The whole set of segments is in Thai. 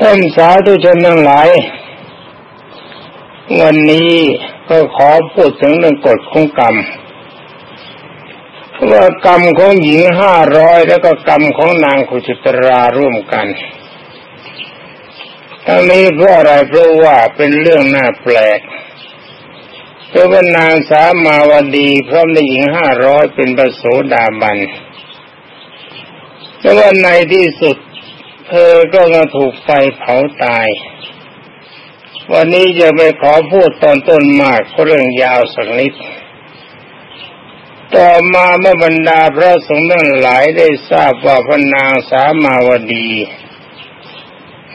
ท่านสาธุชนทั้งหลาย วันนี้ก็ขอพูดถึงเรื่องกฎของกรรมว่ากรรมของหญิงห้าร้อยแล้วก็กรรมของนางขุชิตราร่วมกันทั้งนี้เพราะอะไรเพราะว่าเป็นเรื่องน่าแปลกเพราะว่านางสามาวดีพร้อมในหญิงห้าร้อยเป็นประโสดาบันแต่ว่าในที่สุด เธอก็มาถูกไฟเผาตาย วันนี้จะไปขอพูดตอนต้นมากเรื่องยาวสักนิด ต่อมาเมื่อบรรดาพระสงฆ์ทั้งหลายได้ทราบว่าพระนางสามาวดี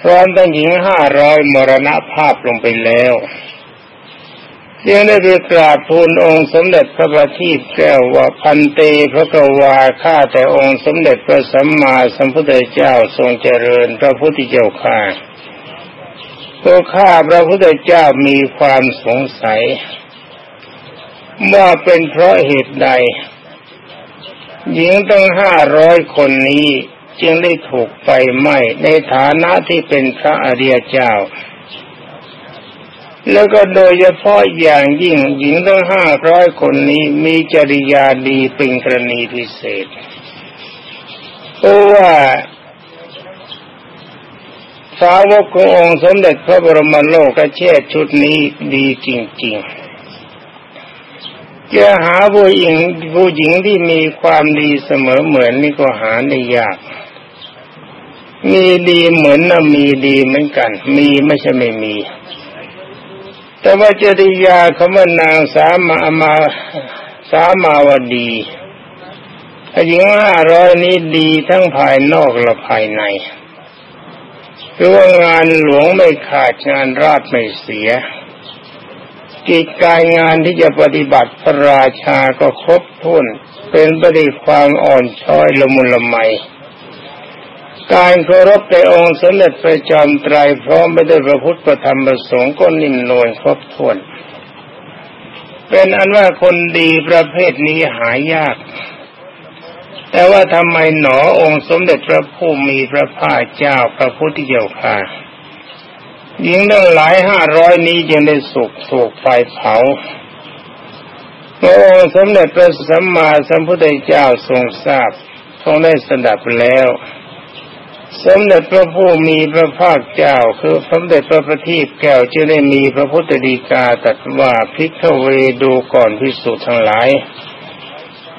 พร้อมทั้งหญิงห้าร้อยมรณภาพลงไปแล้ว ยังได้ไปกราบทูลองค์สมเด็จพระบัณฑิตแก้วว่าพันเตพระกวาข้าแต่องค์สมเด็จพระสัมมาสัมพุทธเจ้าทรงเจริญพระพุทธเจ้าข้าตัวข้าพระพุทธเจ้ามีความสงสัย ว่าเป็นเพราะเหตุใด หญิงตั้งห้าร้อยคนนี้จึงได้ถูกไฟไหม้ในฐานะที่เป็นพระอริยเจ้า แล้วก็โดยเฉพาะอย่างยิ่งหญิงทั้งห้าร้อยคนนี้มีจริยาดีเป็นกรณีพิเศษ เพราะว่าสาวกขององค์สมเด็จพระบรมโลกเชษชุดนี้ดีจริงๆ จะหาผู้หญิงผู้หญิงที่มีความดีเสมอเหมือนนี่ก็หาได้ยาก มีดีเหมือนนะมีดีเหมือนกัน มีไม่ใช่ไม่มี แต่ว่าจริยาคำว่านางสามามาสามาวดีหญิงห้าร้อยนี้ดีทั้งภายนอกและภายในคือว่างานหลวงไม่ขาดงานราชไม่เสีย กิจการงานที่จะปฏิบัติพระราชาก็ครบถ้วนเป็นปฏิความอ่อนช้อยละมุนละไม การเคารพในองค์สมเด็จพระจอมไตรพร้อมไปด้วยพระพุทธธรรมประสงค์ก็นิ่มนวลครบถ้วน เป็นอันว่าคนดีประเภทนี้หายาก แต่ว่าทำไมหนอองค์สมเด็จพระผู้มีพระภาคเจ้าพระพุทธเจ้าค่ะหญิงตั้งหลายห้าร้อยนี้ยังได้สุกถูกไฟเผาพระองค์สมเด็จพระสัมมาสัมพุทธเจ้าทรงทราบทรงได้สดับแล้ว สมเด็จพระผู้มีพระภาคเจ้าคือสมเด็จพระประทีปแก้วจะได้มีพระพุทธดีกาตัดว่าพิกเวดูก่อนพิสูจทั้งหลาย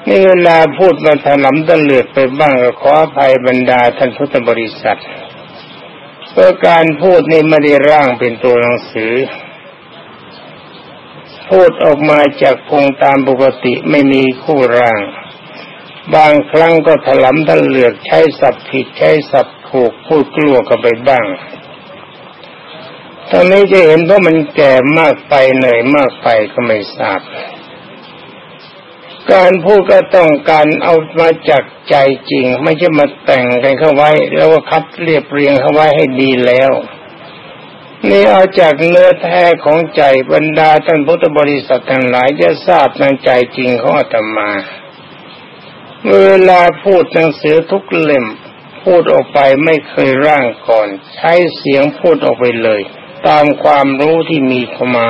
นี่เวลาพูดมาถลำตะเลือดไปบ้างก็ขออภัยบรรดาท่านพุทธบริษัทเพราะการพูดในไม่ได้ร่างเป็นตัวหนังสือ พูดออกมาจากพงตามปกติไม่มีคู่ร่าง บางครั้งก็ถลำตะเลือกใช้สับผิดใช้สับ ถูกพูดกลัวกันไปบ้าง ตอนนี้จะเห็นว่ามันแก่มากไปเหนื่อยมากไปก็ไม่ทราบ การพูดก็ต้องการเอามาจากใจจริง ไม่ใช่มาแต่งกันเข้าไว้ แล้วก็คัดเรียบเรียงเข้าไว้ให้ดีแล้วนี่เอาจากเนื้อแท้ของใจบรรดาท่านพุทธบริษัททั้งหลายจะทราบในใจจริงของอาตมา เวลาพูดหนังสือทุกเล่ม พูดออกไปไม่เคยร่างก่อน ใช้เสียงพูดออกไปเลย ตามความรู้ที่มีเข้ามา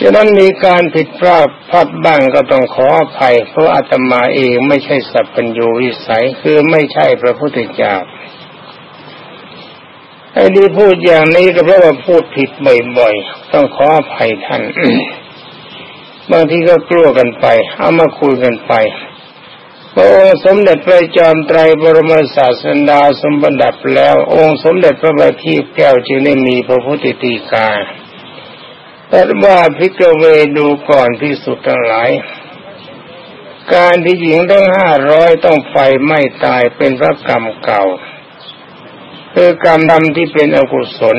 ฉะนั้นมีการผิดพลาดพลาดบ้างก็ต้องขออภัย เพราะอาตมาเองไม่ใช่สัพพัญญูวิสัยคือไม่ใช่พระพุทธเจ้าไอ้ที่พูดอย่างนี้ก็เพราะว่าพูดผิดบ่อยๆ ต้องขออภัยท่าน บางทีก็กลัวกันไป เอามาคุยกันไป พระองค์สมเด็จพระจอมไตรบรมศาสดาสมบัติดับแล้ว องค์สมเด็จพระบัณฑิตแก้วจึงได้มีพระพุทธตีกาแต่ว่าพิกเวดูก่อนที่สุดทั้งหลาย การที่หญิงทั้งห้าร้อยต้องไฟไม่ตายเป็นพระกรรมเก่าคือกรรมดำที่เป็นอกุศล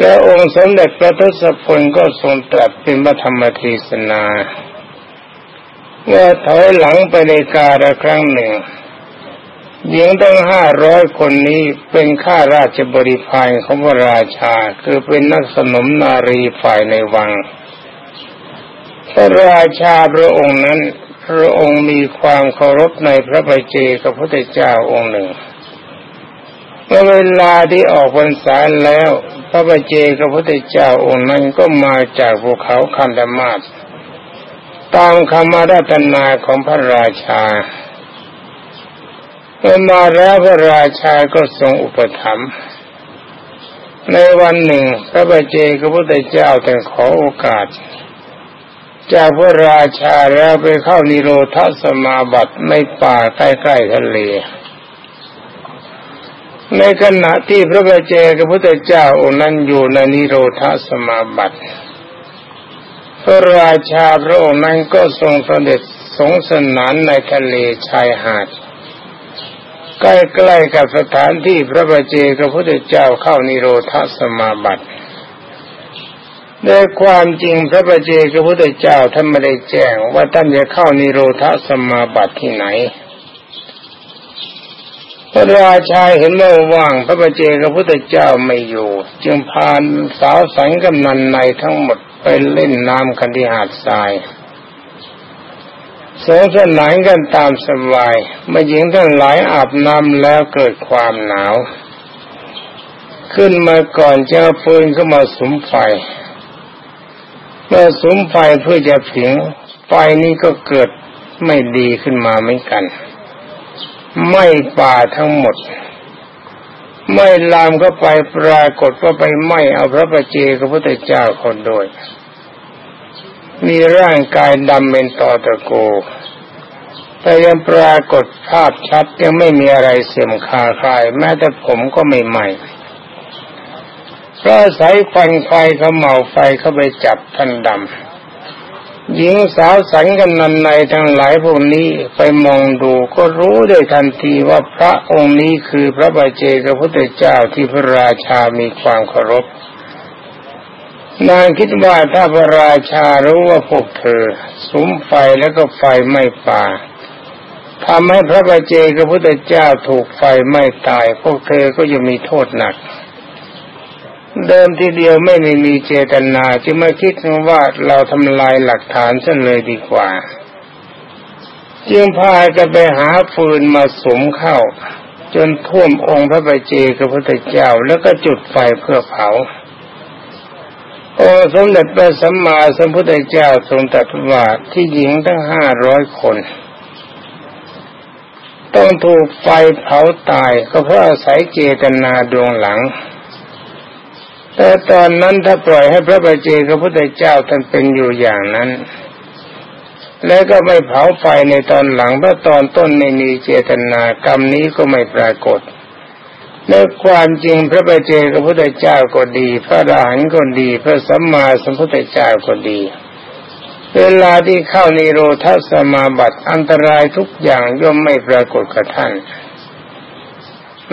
และองค์สมเด็จพระทศพลก็ทรงตรัสเป็นพระธรรมเทศนา ว่าถอยหลังไปในกาละครั้งหนึ่งหญิงตั้งห้าร้อยคนนี้เป็นข้าราชบริพารของพระราชา คือเป็นนักสนมนารีฝ่ายในวัง พระราชาพระองค์นั้น พระองค์มีความเคารพในพระบัเจกับพระเจ้าองค์หนึ่งเมื่อเวลาที่ออกพรรษาแล้ว พระบาเจกพระพุทธเจ้าองค์นั้นก็มาจากภูเขาคันธมาศ ตามคำมาราตนาของพระราชาเมื่อมาแล้วพระราชาก็ทรงอุปถัมภ์ในวันหนึ่งพระบาเจกพระพุทธเจ้าแต่ขอโอกาส จากพระราชาแล้วไปเข้านิโรธสมาบัติในป่าใกล้ๆทะเล ในขณะที่พระบาเจกับพระเจ้าองค์นั้นอยู่ในนิโรธาสมาบัติ พระราชาพระองค์นั้นก็ทรงเสด็จสงสนานในทะเลชายหาด ใกล้ๆกับสถานที่พระบาเจกับพระเจ้าเข้านิโรธาสมาบัติในความจริงพระบาเจกับพระเจ้าท่านไม่ได้แจ้งว่าท่านจะเข้านิโรธาสมาบัติที่ไหนพระราชาเห็นว่าว่างพระประเจกับพุทธเจ้าไม่อยู่ จึงพานสาวสังกำนันในทั้งหมด ไปเล่นน้ำกันที่หาดทรายสงสนานกันตามสบายเมื่อหญิงทั้งหลายอาบน้ำแล้วเกิดความหนาว ขึ้นมาก่อนจะฟืนก็มาสุมไฟเมื่อสุมไฟเพื่อจะผิงไฟนี้ก็เกิดไม่ดีขึ้นมาเหมือนกัน ไม่ป่าทั้งหมด ไม่ลามเข้าไปปรากฏว่าไปไหมเอาพระประเจกับพระพุทธเจ้าคนโดย มีร่างกายดำเป็นตอตะโก แต่ยังปรากฏภาพชัดยังไม่มีอะไรเสื่อมคาคาย แม้แต่ผมก็ไม่ใหม่เพราะสายควันไฟเขาเมาไฟเข้าไปจับท่านดำหญิงสาวสังกันนันในทั้งหลายพวกนี้ไปมองดูก็รู้โดยทันทีว่าพระองค์นี้คือพระบาเจกพระพุทธเจ้าที่พระราชามีความเคารพ นางคิดว่าถ้าพระราชารู้ว่าพวกเธอสุมไฟแล้วก็ไฟไม่ป่าทำให้พระบาเจกพระพุทธเจ้าถูกไฟไม่ตาย พวกเธอก็จะมีโทษหนัก เดิมทีเดียวไม่ได้มีเจตนาจึงไมาคิดว่าเราทำลายหลักฐานซะเลยดีกว่า จึงพากันไปหาฟืนมาสมเข้า จนท่วมองค์พระบาเจกับพระพุทธเจ้าแล้วก็จุดไฟเพื่อเผา โองค์สมเด็จพระสัมมาสัมพุทธเจ้าทรงตรัสว่าที่หญิงทั้งห้าร้อยคน ต้องถูกไฟเผาตายก็เพราะอาศัยเจตนาดวงหลัง แต่ตอนนั้นถ้าปล่อยให้พระบาเจกับพระพุทธเจ้าท่านเป็นอยู่อย่างนั้น แล้วก็ไม่เผาไฟในตอนหลังเพราะตอนต้นไม่มีเจตนากรรมนี้ก็ไม่ปรากฏ ในความจริงพระบาเจกพระพุทธเจ้าก็ดี พระราหันก็ดี พระสัมมาสัมพุทธเจ้าก็ดี เวลาที่เข้าในโรทัสมาบัติอันตรายทุกอย่างย่อมไม่ปรากฏกับท่าน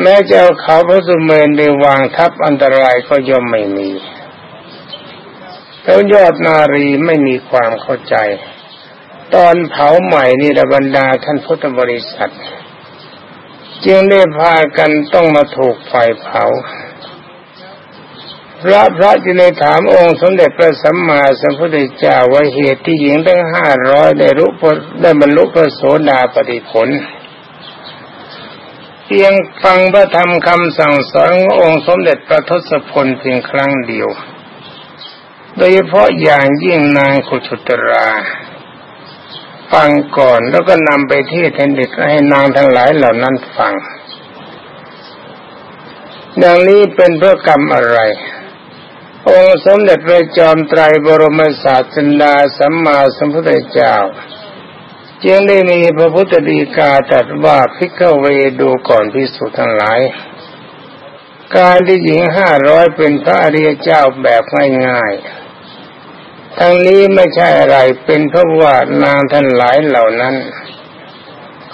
แม้จะเอาเขาพระสุเมนไปวางทับอันตรายก็ย่อมไม่มีแล้วยอดนารีไม่มีความเข้าใจ ตอนเผาใหม่นี่ระบรรดาท่านพุทธบริษัท จึงได้พากันต้องมาถูกไฟเผา พระพระจึงได้ถามองค์สมเด็จพระสัมมาสัมพุทธเจ้าว่าเหตุที่หญิงตั้งห้าร้อยได้รู้ได้บรรลุพระโสดาปฏิผลเพียงฟังพระธรรมคำสั่งสอนขององค์สมเด็จพระทศพลเพียงครั้งเดียว โดยเฉพาะอย่างยิ่งนางขุชุตรา ฟังก่อนแล้วก็นำไปเทศให้เด็กให้นางทั้งหลายเหล่านั้นฟัง ดังนี้เป็นเพื่อกรรมอะไร องค์สมเด็จพระจอมไตรบรมศาสดาสัมมาสัมพุทธเจ้าจึงได้มีพระพุทธดีกาตรัสว่าพิกเวดูก่อนพิสุทั้งหลาย การที่หญิงห้าร้อยเป็นพระอริยเจ้าแบบง่ายๆ ทั้งนี้ไม่ใช่อะไรเป็นเพราะว่านางท่านหลายเหล่านั้น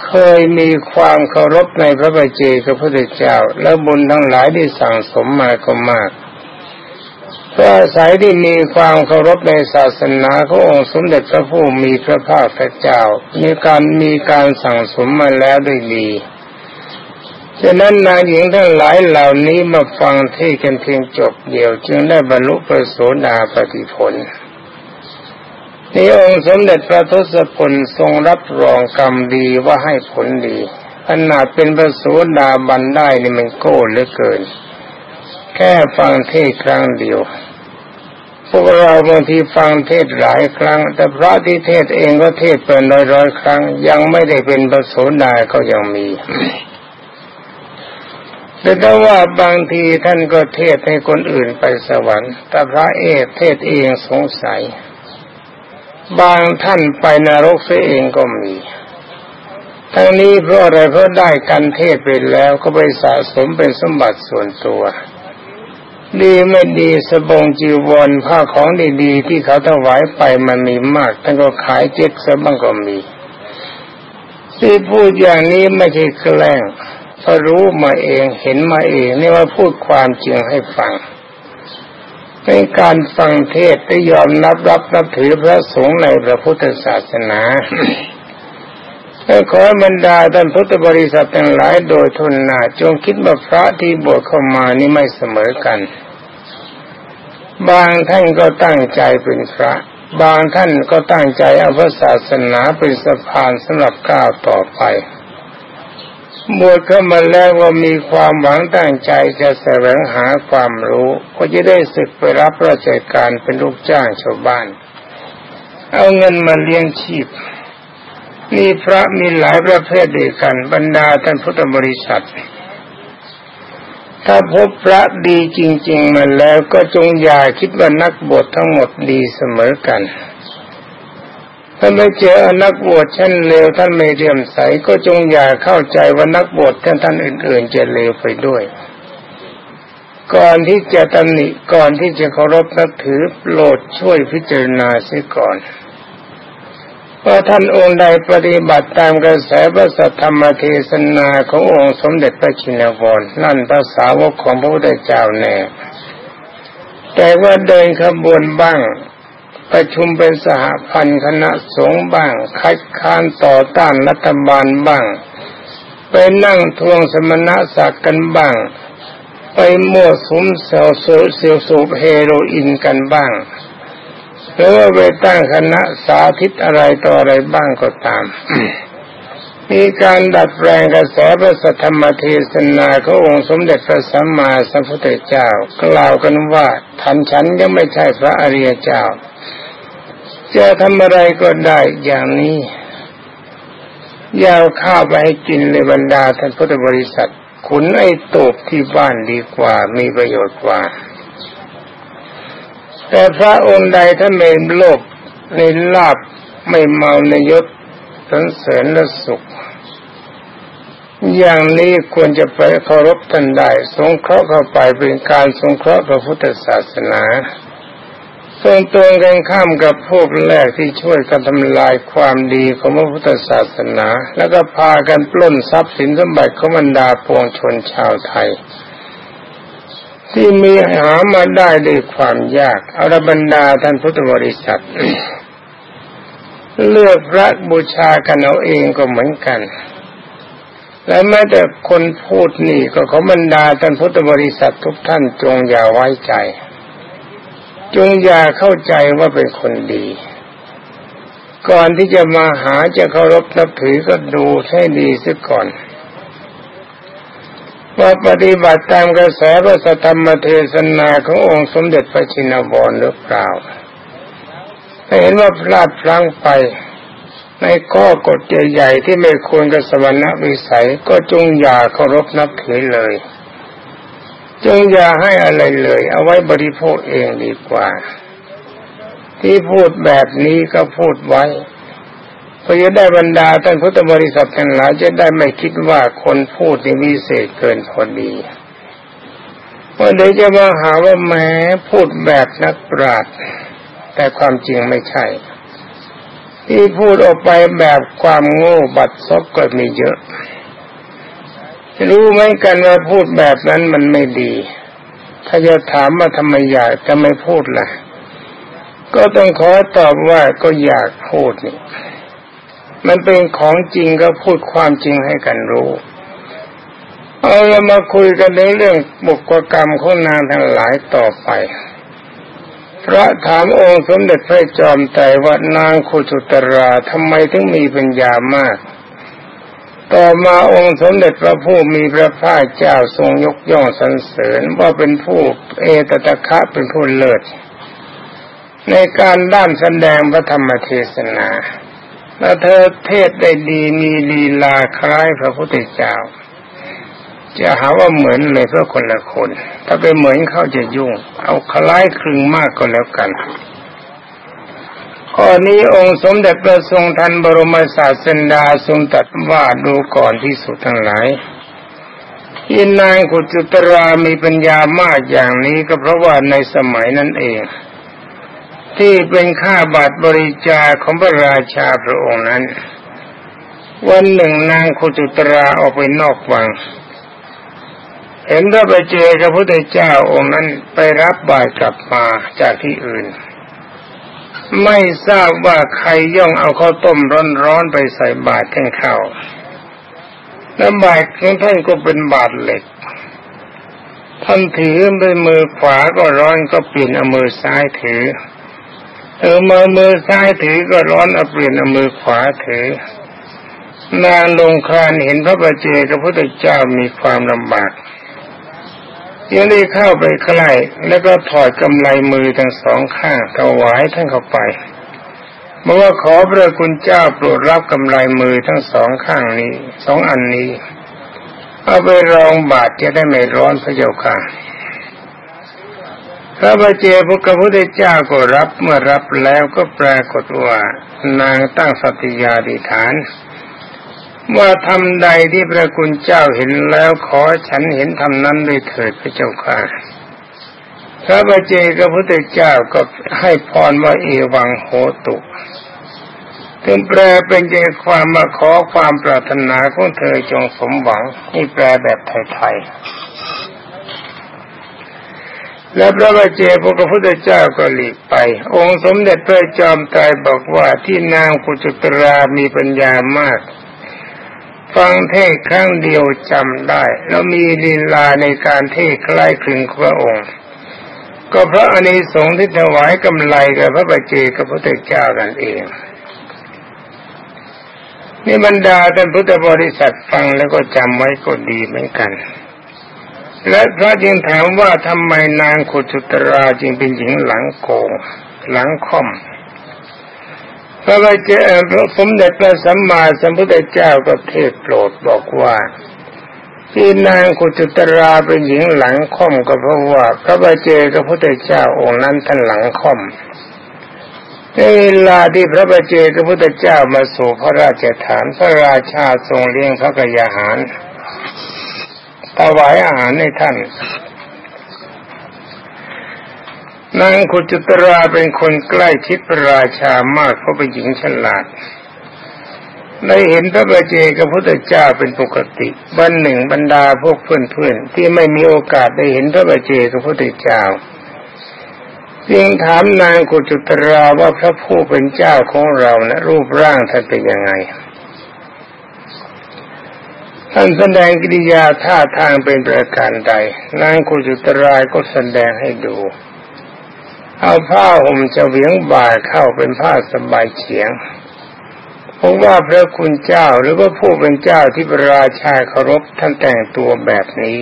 เคยมีความเคารพในพระบัจเจกพระพุทธเจ้า และบุญทั้งหลายที่สั่งสมมาก็มากก็อาศัยที่มีความเคารพในศาสนาขององค์สมเด็จพระผู้มีพระภาคพระเจ้า มีการมีการสั่งสมมาแล้วด้วยดีฉะนั้นนางหญิงทั้งหลายเหล่านี้มาฟังเที่กันเพียงจบเดียว จึงได้บรรลุประโสดาปฏิผล นี่องค์สมเด็จพระทศพลทรงรับรองกรรมดีว่าให้ผลดีขนาดเป็นพระโสดาบันได้นี่มันโก้เหลือเกิน แค่ฟังเทศครั้งเดียว พวกเราบางทีฟังเทศหลายครั้ง แต่พระที่เทศเองก็เทศเป็นร้อยร้อยครั้ง ยังไม่ได้เป็นพระโสดาก็ยังมีแต่ถ้าว่าบางทีท่านก็เทศให้คนอื่นไปสวรรค์ แต่พระเอกเทศเองสงสัย บางท่านไปนรกเสียเองก็มี ทั้งนี้เพราะอะไรเพราะได้กันเทศไปแล้วก็ไปสะสมเป็นสมบัติส่วนตัวดีไม่ดีสบงจีวรผ้าของดีๆ ที่เขาถวายไปมันมีมากท่านก็ขายเจ๊กซะบ้างก็มีที่พูดอย่างนี้ไม่ใช่แกล้งเพอรู้มาเองเห็นมาเองนี่ว่าพูดความจริงให้ฟัง เป็นการฟังเทศได้ยอมนับรับนับถือพระสงฆ์ในพระพุทธศาสนาขอบรรดาท่านพุทธบริษัททั้งหลายโดยทุนนาจงคิดว่าพระที่บวชเข้ามานี่ไม่เสมอกัน บางท่านก็ตั้งใจเป็นพระ บางท่านก็ตั้งใจเอาพระศาสนาเป็นสะพานสำหรับก้าวต่อไป บวชเข้ามาแล้วว่ามีความหวังตั้งใจจะแสวงหาความรู้ ก็จะได้ศึกไปรับราชการเป็นลูกจ้างชาวบ้าน เอาเงินมาเลี้ยงชีพมีพระมีหลายประเภทเดียวกันบรรดาท่านพุทธบริษัท ถ้าพบพระดีจริง ๆมาแล้วก็จงอย่าคิดว่านักบวชทั้งหมดดีเสมอกัน ถ้าไม่เจอนักบวชเชั้นเลวท่านไม่เรียมใสก็จงอย่าเข้าใจว่านักบวชท่านท่านอื่น ๆ จะเลวไปด้วย ก่อนที่จะตำหนิก่อนที่จะเคารพนับถือโปรดช่วยพิจารณาเสียก่อนว่าท่านองค์ใดปฏิบัติตามกระแสพระสัทธรรมเทศนาขององค์สมเด็จพระชินวรนั่นภาษาวกของพระพุทธเจ้าแน่แต่ว่าเดินขบวนบ้าง ประชุมเป็นสหพันธ์คณะสงฆ์บ้าง คัดค้านต่อต้านรัฐบาลบ้าง ไปนั่งทวงสมณศักดิ์กันบ้าง ไปมั่วสุมเซลสูเซลสูบเฮโรอีนกันบ้างหรือว่าไปตั้งคณะสาธิตอะไรต่ออะไรบ้างก็ตาม มีการดัดแปลงกระแสพระสัทธรรมเทศนาขององค์สมเด็จพระสัมมาสัมพุทธเจ้ากล่าวกันว่าท่านฉันยังไม่ใช่พระอริยเจ้า จะทำอะไรก็ได้อย่างนี้ยาวข้าวไปให้กินในบรรดาท่านพุทธบริษัท ขุนไอ้ตบที่บ้านดีกว่ามีประโยชน์กว่า แต่พระองค์ใดถ้านไม่โลภในลาบไม่เมาในยศสันเสริญและสุข อย่างนี้ควรจะไปเคารพท่านได้ สงเคราะห์เข้าไปเป็นการสงเคราะห์พระพุทธศาสนา ตรงตรงกันข้ามกับพวกแรกที่ช่วยกันทำลายความดีของพระพุทธศาสนา แล้วก็พากันปล้นทรัพย์สินสมบัติของบรรดาปวงชนชาวไทย ที่มีหามาได้ด้วยความยากอารบรรดาท่านพุทธบริษัท เลือกพระบูชากันเอาเองก็เหมือนกัน และแม้แต่คนพูดนี่ก็ขอบรรดาท่านพุทธบริษัททุกท่านจงอย่าไว้ใจ จงอย่าเข้าใจว่าเป็นคนดี ก่อนที่จะมาหาจะเคารพนับถือก็ดูให้ดีซะก่อน ว่าปฏิบัติตามกระแสพระสธรรมเทศนาขององค์สมเด็จพระชินวรหรือเปล่าถ้าเห็นว่าพลาดพลั้งไป ในข้อกฎใหญ่ๆที่ไม่ควรกับสวรรค์วิสัยก็จงอย่าเคารพนับถือเลย จึงอย่าให้อะไรเลย เอาไว้บริโภคเองดีกว่า ที่พูดแบบนี้ก็พูดไว้เพื่อจะได้บรรดาท่านพุทธบริษัททั้งหลายจะได้ไม่คิดว่าคนพูดนี่วิเศษเกินพอดีว่าเดี๋ยวจะมาหาว่าแม้พูดแบบนักปราชญ์แต่ความจริงไม่ใช่ ที่พูดออกไปแบบความโง่บัดซบก็มีเยอะ รู้ไหมกันว่าพูดแบบนั้นมันไม่ดี ถ้าจะถามว่าทำไมอยากจะไม่พูดล่ะ ก็ต้องขอตอบว่าก็อยากพูดนี่ มันเป็นของจริงก็พูดความจริงให้กันรู้เอาเรามาคุยกันในเรื่องบุกกรรมของนางทั้งหลายต่อไปพระถามองค์สมเด็จพระจอมไตรว่านางคุจุตราทำไมถึงมีปัญญามาก ต่อมาองค์สมเด็จพระผู้มีพระภาคเจ้าทรงยกย่องสรรเสริญว่าเป็นผู้เอตตะคะเป็นผู้เลิศ ในการด้านแสดงพระธรรมเทศนาและเธอเทศได้ดีมีลีลาคล้ายพระพุทธเจ้า จะหาว่าเหมือนเลยเพื่อคนละคน ถ้าไปเหมือนเขาจะยุ่ง เอาคล้ายคลึงมากก็แล้วกัน ข้อนี้องค์สมเด็จพระทรงทันบรมศาสดาทรงตัดว่าดูก่อนที่สุดทั้งหลายที่นางกุจุตรามีปัญญามากอย่างนี้ก็เพราะว่าในสมัยนั้นเอง ที่เป็นข้าบาทบริจาของพระราชาพระองค์นั้น วันหนึ่งนางกุจุตราออกไปนอกวัง เห็นพระบเจกับพระพุทธเจ้าองค์นั้นไปรับบาตรกลับมาจากที่อื่น ไม่ทราบว่าใครย่องเอาข้าวต้มร้อนๆไปใส่บาตรท่านเข้าแล้วบาตรของท่านก็เป็นบาตรเหล็ก ท่านถือเป็นมือขวาก็ร้อนก็เปลี่ยนเอามือซ้ายถือ เออมามือซ้ายถือก็ร้อนเอาเปลี่ยนเอามือขวาถือ นางลงคานเห็นพระบาเจกับพระพุทธเจ้ามีความลำบาก ยังได้เข้าไปใกล้แล้วก็ถอดกำไลมือทั้งสองข้างถวายท่านเข้าไปบอกว่าขอพระคุณเจ้าโปรดรับกำไลมือทั้งสองข้างนี้สองอันนี้ เอาไปรองบาดจะได้ไม่ร้อนพระเจ้าค่ะพระบาเจพระพุทธเจ้าก็รับเมื่อรับแล้วก็ปรากฏว่านางตั้งสัตยาธิฐาน ว่าทำใดที่พระคุณเจ้าเห็นแล้วขอฉันเห็นทำนั้นด้วยเถิดพระเจ้าค่ะพระบาเจกับพระพุทธเจ้าก็ให้พรว่าเอวังโหตุถึงแปลเป็นใจความมาขอความปรารถนาของเธอจงสมหวังนี่แปลแบบไทยๆ แล้วพระบาเจพระพุทธเจ้าก็หลีกไป องค์สมเด็จพระจอมไตรบอกว่าที่นางกุจุตรามีปัญญามาก ฟังเทศครั้งเดียวจำได้ แล้วมีลีลาในการเทศคล้ายคลึงพระองค์ ก็เพราะอานิสงส์ที่ถวายกำไรกับพระบาเจกับพระเตเจ้านั่นเองนี่บรรดาท่านพุทธบริษัทฟังแล้วก็จำไว้ก็ดีเหมือนกัน และพระจึงถามว่าทำไมนางขุจุตราจึงเป็นหญิงหลังโกง หลังค่อม ระบาเจ้าสมเด็จพระสัมมาสัมพุทธเจ้าก็เทศโปรดบอกว่า ที่นางกุจุตราเป็นหญิงหลังค่อมก็เพราะว่า พระบาเจกับพระพุทธเจ้าองค์นั้นท่านหลังค่อมในเวลาที่พระบาเจกับพระพุทธเจ้ามาสู่พระราชฐานพระราชาทรงเลี้ยงพระกยาหารถวายอาหารให้ท่าน นางขุจุตราเป็นคนใกล้ชิดพระราชามากเพราะเป็นหญิงฉลาดได้เห็นพระบาเจกับพระพุทธเจ้าเป็นปกติบันหนึ่งบรรดาพวกเพื่อนๆที่ไม่มีโอกาสได้เห็นพระบาเจกับพระพุทธเจ้าจึงถามนางกุจุตราว่าพระผู้เป็นเจ้าของเรานะรูปร่างท่านเป็นยังไง ท่านแสดงกิริยาท่าทางเป็นประการใดนางกุจุตราก็แสดงให้ดู เอาผ้าห่มจะเวียงบ่าเข้าเป็นผ้าสบายเฉียงผมว่าพระคุณเจ้าหรือว่าผู้เป็นเจ้าที่พระราชาเคารพท่านแต่งตัวแบบนี้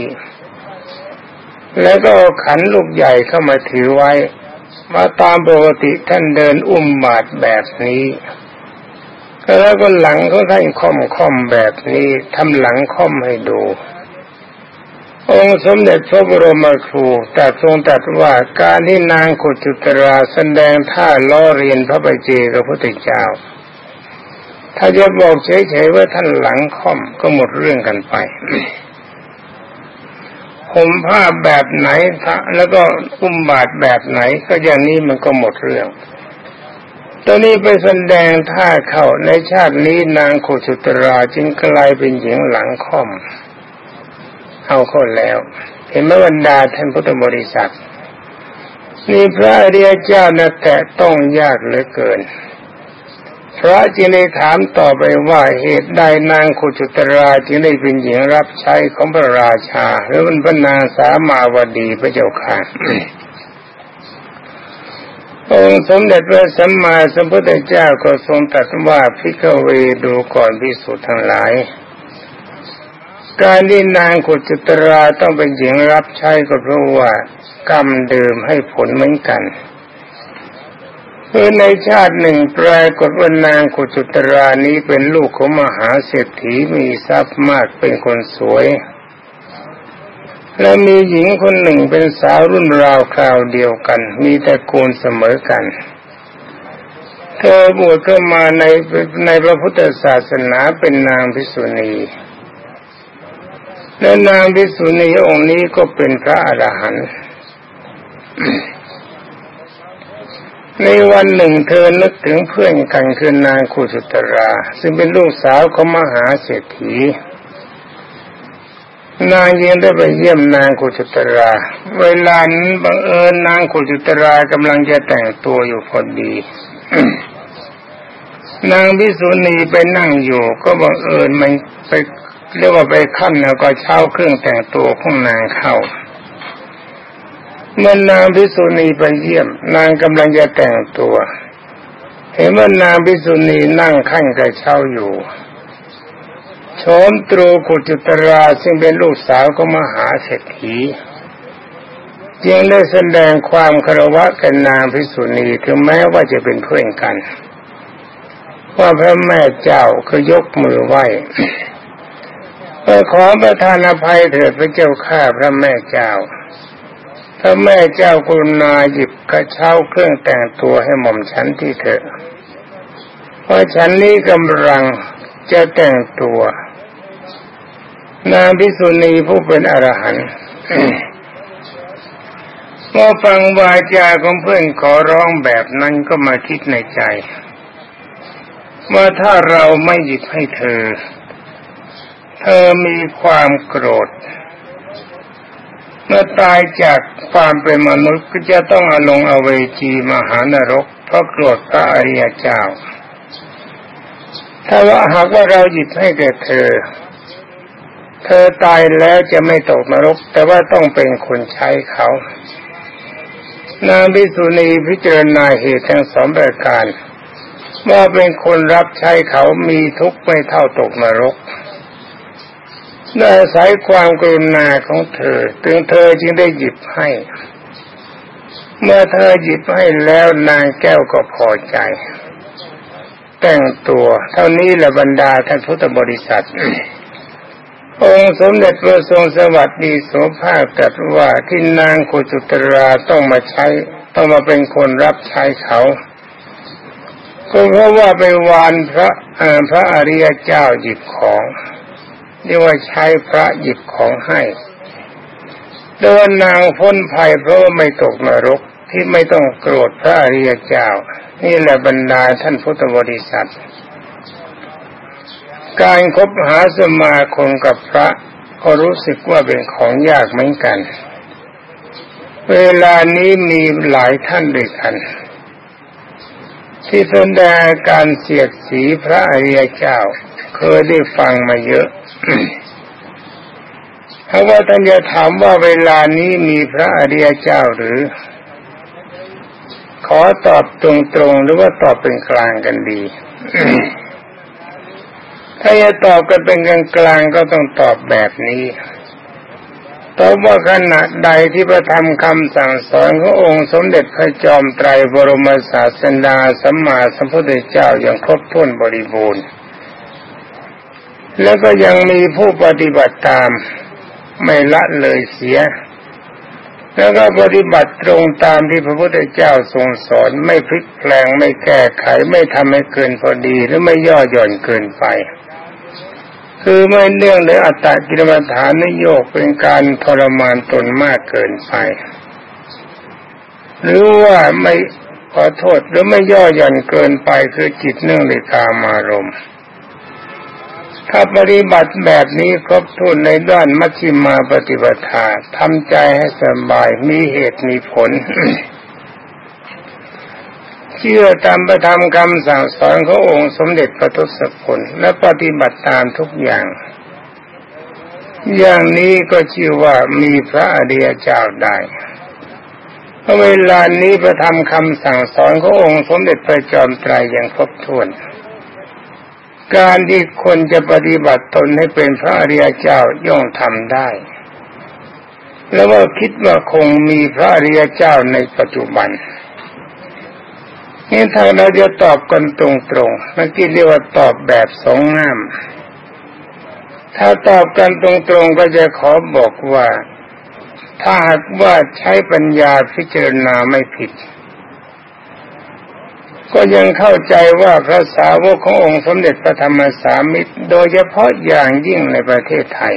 แล้วก็ขันลูกใหญ่เข้ามาถือไว้ มาตามปกติท่านเดินอุ้มบาดแบบนี้แล้วก็หลังเขาท่านค่อมค่อมแบบนี้ทำหลังค่อมให้ดู องค์สมเด็จพระบรมครูแต่ทรงตรัสว่าการที่นางขุจุตราแสดงท่าล้อเรียนพระบเจกับพระพุทธเจ้า ถ้าจะบอกเฉยๆว่าท่านหลังค่อมก็หมดเรื่องกันไปผมผ้าแบบไหนแล้วก็อุ้มบาดแบบไหน ก็อย่างนี้มันก็หมดเรื่องตอนนี้ไปแสดงท่าเข้าในชาตินี้นางโคชุตราจึงกลายเป็นหญิงหลังค่อม เอาคนแล้ว เห็นไหมบรรดาท่านพุทธบริษัทนี่พระอริยเจ้านะแต่ต้องยากเหลือเกิน พระจึงได้ถามต่อไปว่าเหตุใดนางขุจุตราจึงได้เป็นหญิงรับใช้ของพระราชา หรือเป็นพระนางสามาวดีพระเจ้าค่ะองค์สมเด็จพระสัมมาสัมพุทธเจ้าก็ทรงตรัสว่าพิกเวดูก่อนพิสุทั้งหลาย การที่นางขุจุตราต้องเป็นหญิงรับใช้ก็เพราะว่ากรรมเดิมให้ผลเหมือนกันคือในชาติหนึ่งปรากฏว่านางขุจุตรานี้เป็นลูกของมหาเศรษฐีมีทรัพย์มากเป็นคนสวย และมีหญิงคนหนึ่งเป็นสาวรุ่นราวคราวเดียวกัน มีแต่กูลเสมอกันเธอบวชเข้ามาในในพระพุทธศาสนาเป็นนางพิสุณี และนางพิสุณีองค์นี้ก็เป็นพระอรหันต์ในวันหนึ่งเธอนึกถึงเพื่อนกันคือนางคุสุตรา ซึ่งเป็นลูกสาวของมหาเศรษฐี นางยังได้ไปเยี่ยมนางคุสุตรา เวลานั้นบังเอิญนางคุสุตรากำลังจะแต่งตัวอยู่พอดี นางพิสุณีไปนั่งอยู่ ก็บังเอิญมันไป เรียกว่าไปขั้นแล้วก็เช่าเครื่องแต่งตัวของนางเข้า เมื่อนางพิสุณีไปเยี่ยม นางกำลังจะแต่งตัว เห็นว่านางพิสุณีนั่งขั้นกระเช้าอยู่โฉมตรูขุจุตราซึ่งเป็นลูกสาวของมหาเศรษฐีจึงได้แสดงความคารวะกันนางพิสุณีถึงแม้ว่าจะเป็นเพื่อนกัน ว่าพระแม่เจ้าคือยกมือไหว้ ขอประทานอภัยเถิดพระเจ้าข้าพระแม่เจ้าถ้าแม่เจ้ากรุณาหยิบกระเช้าเครื่องแต่งตัวให้หม่อมฉันที่เถอะเพราะฉันนี้กำลังจะแต่งตัว นางพิสุณีผู้เป็นอรหันต์เมื่อฟังวาจาของเพื่อนขอร้องแบบนั้นก็มาคิดในใจว่าถ้าเราไม่หยิบให้เธอ ธอมีความโกรธ เมื่อตายจากความเป็นมนุษย์ก็จะต้องอลงอเวจีมหานรก เพราะโกรธพระอริยเจ้า ถ้าว่าหากว่าเราหยิบให้แก่เธอ เธอตายแล้วจะไม่ตกนรก แต่ว่าต้องเป็นคนใช้เขา นางพิสุณีพิจารณาเหตุทั้งสองประการ ว่าเป็นคนรับใช้เขามีทุกข์ไม่เท่าตกนรก ได้อาศัยความกรุณาของเธอถึงเธอจึงได้หยิบให้ เมื่อเธอหยิบให้แล้วนางแก้วก็พอใจ แต่งตัว เท่านี้แหละบรรดาท่านพุทธบริษัทองค์สมเด็จพระทรงสวัสดีโสภาคตรัสว่าที่นางโคจุตราต้องมาใช้ ต้องมาเป็นคนรับใช้เขาก็เพราะว่าไปวานพระพระอริยเจ้าหยิบของ เรียกว่าใช้พระหยิบของให้โดนนางพ้นภัยเพราะว่าไม่ตกนรกที่ไม่ต้องโกรธพระอริยเจ้า นี่แหละบรรดาท่านพุทธบริษัท การคบหาสมาคมกับพระก็รู้สึกว่าเป็นของยากเหมือนกัน เวลานี้มีหลายท่านด้วยกัน ที่แสดงการเสียดสีพระอริยเจ้า เคยได้ฟังมาเยอะ ถ้าะว่าท่านจะถามว่าเวลานี้มีพระอริยเจ้าหรือ ขอตอบตรงๆหรือว่าตอบเป็นกลางกันดี ถ้าจะตอบกันเป็นกลางกลางก็ต้องตอบแบบนี้ตอบว่าขณะใดที่พระธรรมคำสั่งสอนขององค์สมเด็จพระจอมไตรบรมศาสดาสัมมาสัมพุทธเจ้าอย่างครบถ้วนบริบูรณ์ แล้วก็ยังมีผู้ปฏิบัติตามไม่ละเลยเสีย แล้วก็ปฏิบัติตรงตามที่พระพุทธเจ้าทรงสอนไม่พลิกแปลงไม่แก้ไขไม่ทำให้เกินพอดีหรือไม่ย่อหย่อนเกินไป คือไม่เนื่องเลยอัตตกิรมฐานนโยกเป็นการทรมานตนมากเกินไป หรือว่าไม่ขอโทษหรือไม่ย่อหย่อนเกินไปคือจิตเนื่องในกามารมณ์ ถ้าปฏิบัติแบบนี้ครบถ้วนในด้านมัชฌิมาปฏิปทาทำใจให้สบายมีเหตุมีผล เชื่อตามประธรรมคำสั่งสอนขององค์สมเด็จพระทศพลและปฏิบัติตามทุกอย่าง อย่างนี้ก็ชื่อว่ามีพระอริยเจ้าได้เวลานี้ประธรรมคำสั่งสอนขององค์สมเด็จพระจอมไตรอย่างครบถ้วน การที่คนจะปฏิบัติตนให้เป็นพระอริยเจ้าย่อมทำได้ แล้วว่าคิดว่าคงมีพระอริยเจ้าในปัจจุบันนี่ถ้าเราจะตอบกันตรงๆเมื่อกี้เรียกว่าตอบแบบสองงามถ้าตอบกันตรงๆก็จะขอบอกว่า ถ้าหากว่าใช้ปัญญาพิจารณาไม่ผิด ก็ยังเข้าใจว่าพระสาวกขององค์สมเด็จพระธรรมสามิตร โดยเฉพาะอย่างยิ่งในประเทศไทย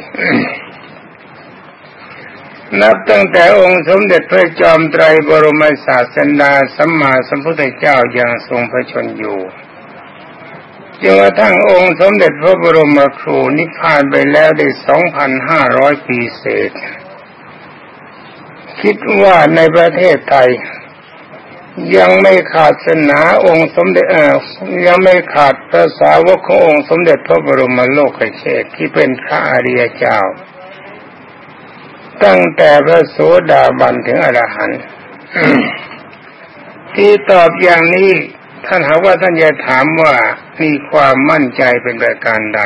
นับตั้งแต่องค์สมเด็จพระจอมไตรบรมศาสดาสัมมาสัมพุทธเจ้ายังทรงพระชนอยู่จนกระทั่งองค์สมเด็จพระบรมครูนิพพานไปแล้วได้สองพันห้าร้อยปีเศษ คิดว่าในประเทศไทย ยังไม่ขาดศาสนาองค์สมเด็จยังไม่ขาดพระสาวกขององค์สมเด็จพระบรมโลกเชษที่เป็นพระอริยเจ้า ตั้งแต่พระโสดาบันถึงอรหันต์ที่ตอบอย่างนี้ท่านหาว่าท่านจะถามว่ามีความมั่นใจเป็นประการใด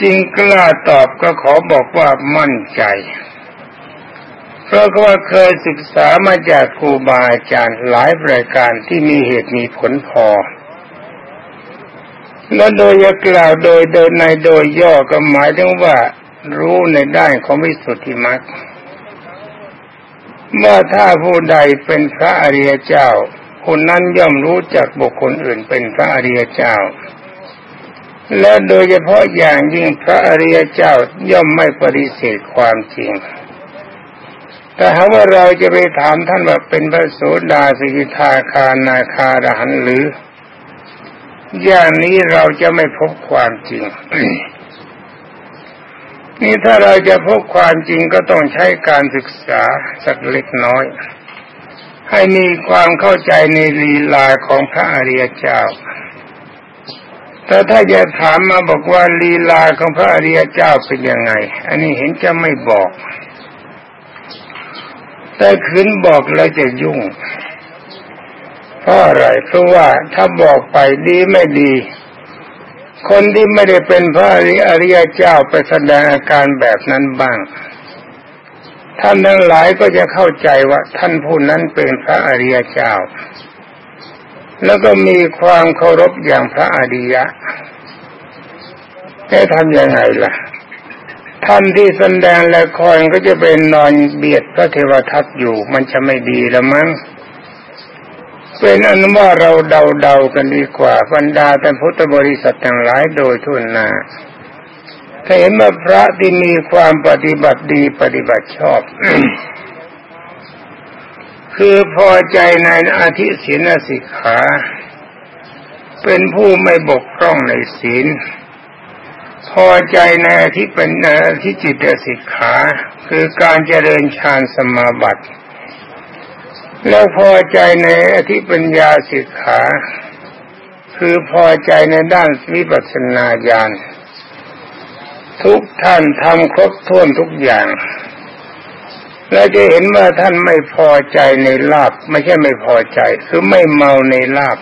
จริงกล้าตอบก็ขอบอกว่ามั่นใจ เพราะว่าเคยศึกษามาจากครูบาอาจารย์หลายรายการที่มีเหตุมีผลพอ และโดยกล่าวโดยโดยในโดยย่อก็หมายถึงว่ารู้ในด้านของวิสุทธิมรรคว่าถ้าผู้ใดเป็นพระอริยเจ้า คนนั้นย่อมรู้จักบุคคลอื่นเป็นพระอริยเจ้า และโดยเฉพาะอย่างยิ่งพระอริยเจ้าย่อมไม่ปฏิเสธความจริง แต่หากว่าเราจะไปถามท่านว่าเป็นพระโสดาสิกิทาคานาคารหันหรือ อย่างนี้เราจะไม่พบความจริง นี่ถ้าเราจะพบความจริงก็ต้องใช้การศึกษาสักเล็กน้อย ให้มีความเข้าใจในลีลาของพระอริยเจ้าแต่ถ้าจะถามมาบอกว่าลีลาของพระอริยเจ้าเป็นยังไง อันนี้เห็นจะไม่บอก แต่คืนบอกแล้วจะยุ่งเพราะอะไรเพราะว่าถ้าบอกไปดีไม่ดี คนที่ไม่ได้เป็นพระอริยเจ้าไปแสดงอาการแบบนั้นบ้าง ท่านทั้งหลายก็จะเข้าใจว่าท่านผู้นั้นเป็นพระอริยเจ้า แล้วก็มีความเคารพอย่างพระอริยะจะทำยังไงล่ะ ท่านที่แสดงละครก็จะเป็นนอนเบียดพระเทวทัตอยู่ มันจะไม่ดีละมั้งเป็นอันว่าเราเดาเดากันดีกว่าบรรดาแต่พุทธบริษัททั้งหลายโดยทุนนาถ้าเห็นว่าพระที่มีความปฏิบัติดีปฏิบัติชอบ คือพอใจในอาทิศีลสิกขา เป็นผู้ไม่บกพร่องในศีล อใจในอาทิเป็นอาทิจิตสิกขา คือการเจริญฌานสมาบัติ แล้วพอใจในอธิปัญญาสิกขา คือพอใจในด้านวิปัสสนาญาณทุกท่านทำครบถ้วนทุกอย่าง และจะเห็นว่าท่านไม่พอใจในลาบไม่ใช่ไม่พอใจ คือไม่เมาในลาบ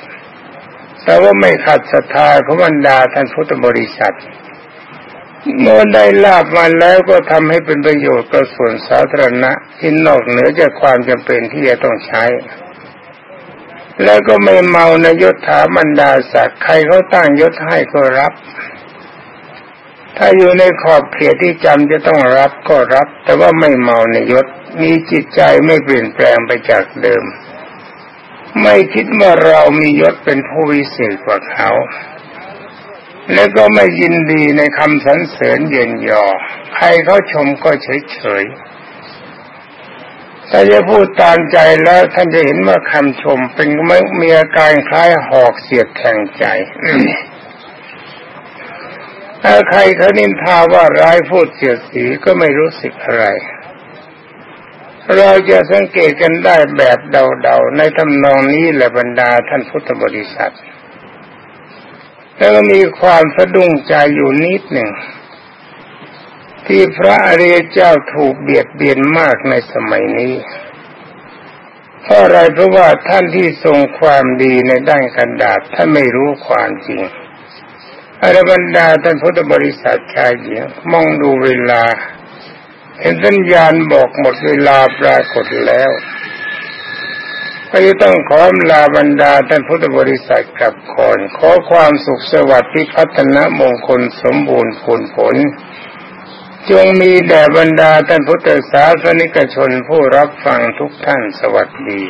แต่ว่าไม่ขัดศรัทธาของบรรดาท่านพุทธบริษัท เมื่อได้ลาบมาแล้วก็ทำให้เป็นประโยชน์กับส่วนสาธารณะที่นอกเหนือจากความจำเป็นที่จะต้องใช้ แล้วก็ไม่เมาในยศถาบรรดาศักดิ์ใครเขาตั้งยศให้ก็รับ ถ้าอยู่ในขอบเขตที่จำจะต้องรับก็รับ แต่ว่าไม่เมาในยศมีจิตใจไม่เปลี่ยนแปลงไปจากเดิม ไม่คิดว่าเรามียศเป็นผู้วิเศษกว่าเขา แล้วก็ไม่ยินดีในคำสรรเสริญเย็นยอ ใครเขาชมก็เฉยเฉยถ้าจะพูดตามใจแล้วท่านจะเห็นว่าคำชมเป็นมีอาการคล้ายหอกเสียดแทงใจถ้าใครเขานินทาว่าร้ายพูดเสียดสีก็ไม่รู้สึกอะไร เราจะสังเกตกันได้แบบเดาๆ ในทำนองนี้แหละบรรดาท่านพุทธบริษัท แล้วก็มีความสะดุ้งใจอยู่นิดหนึ่ง ที่พระอริยเจ้าถูกเบียดเบียนมากในสมัยนี้เพราะอะไรเพราะว่าท่านที่ทรงความดีในด้านกันดาษท่านไม่รู้ความจริงอรบรรดาท่านพุทธบริษัทชายหญิงมองดูเวลา เห็นสัญญาณบอกหมดเวลาปรากฏแล้ว ก็จะต้องขอลาบรรดาท่านพุทธบริษัทกลับก่อน ขอความสุขสวัสดิ์พิพัฒนมงคลสมบูรณ์ผลผล จงมีแด่บรรดาท่านพุทธศาสนิกชนผู้รับฟังทุกท่านสวัสดี